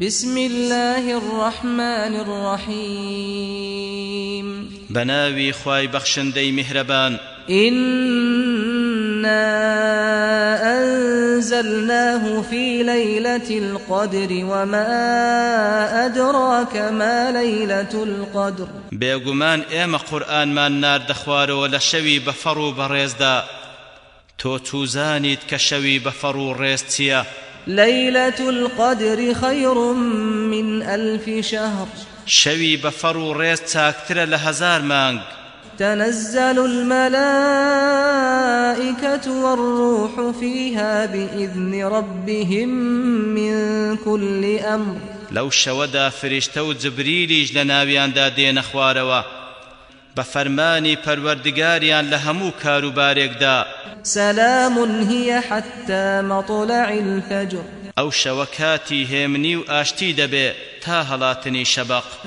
بسم الله الرحمن الرحيم بناوي خواي بخشندي مهربان إنا أنزلناه في ليلة القدر وما أدراك ما ليلة القدر بيقمان إيما قرآن ما النار دخوار ولا شوي بفرو بريزدا تو توزانيت كشوي بفرو ريستيا ليلة القدر خير من ألف شهر شوي بفرو ريز تاكتر لهزار مانج تنزل الملائكة والروح فيها بإذن ربهم من كل أمر لو شودا فرشتو جبريليج لناويان دا دين أخواروا بفرماني پروردگاريان لهمو كارو باريقدا سلام هي حتى مطلع الفجر او شوكاتي هيمني واشتي دبي تا هلاتني شبق